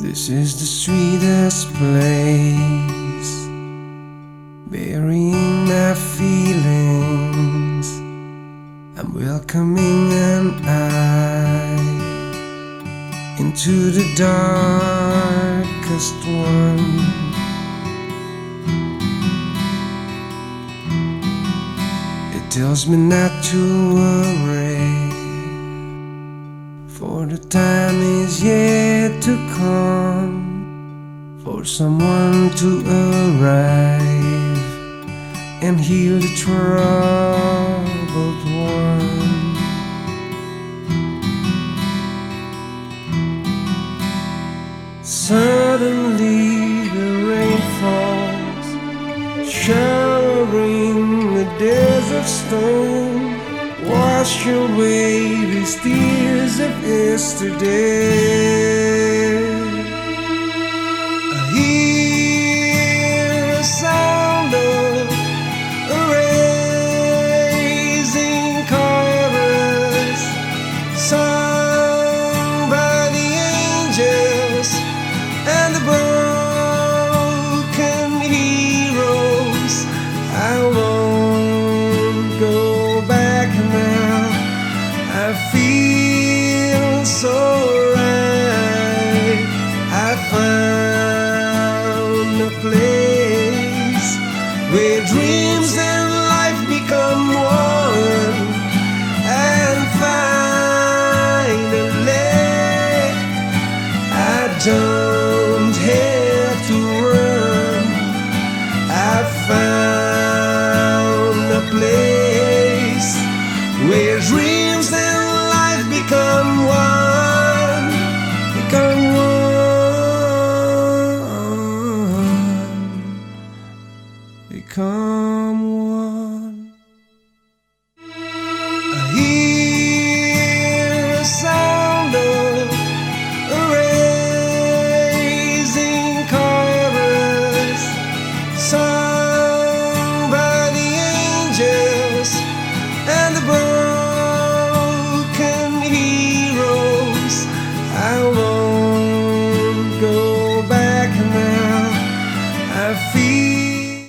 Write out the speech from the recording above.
This is the sweetest place, burying my feelings. I'm welcoming an eye into the darkest one. It tells me not to worry. The time is yet to come for someone to arrive and heal the troubled one. Suddenly the rain falls, showering the desert stone. Wash away these tears of yesterday. I feel so right. I found a place where dreams and life become one. And finally, I don't have to run. I found a place where dreams become one, become one, become one.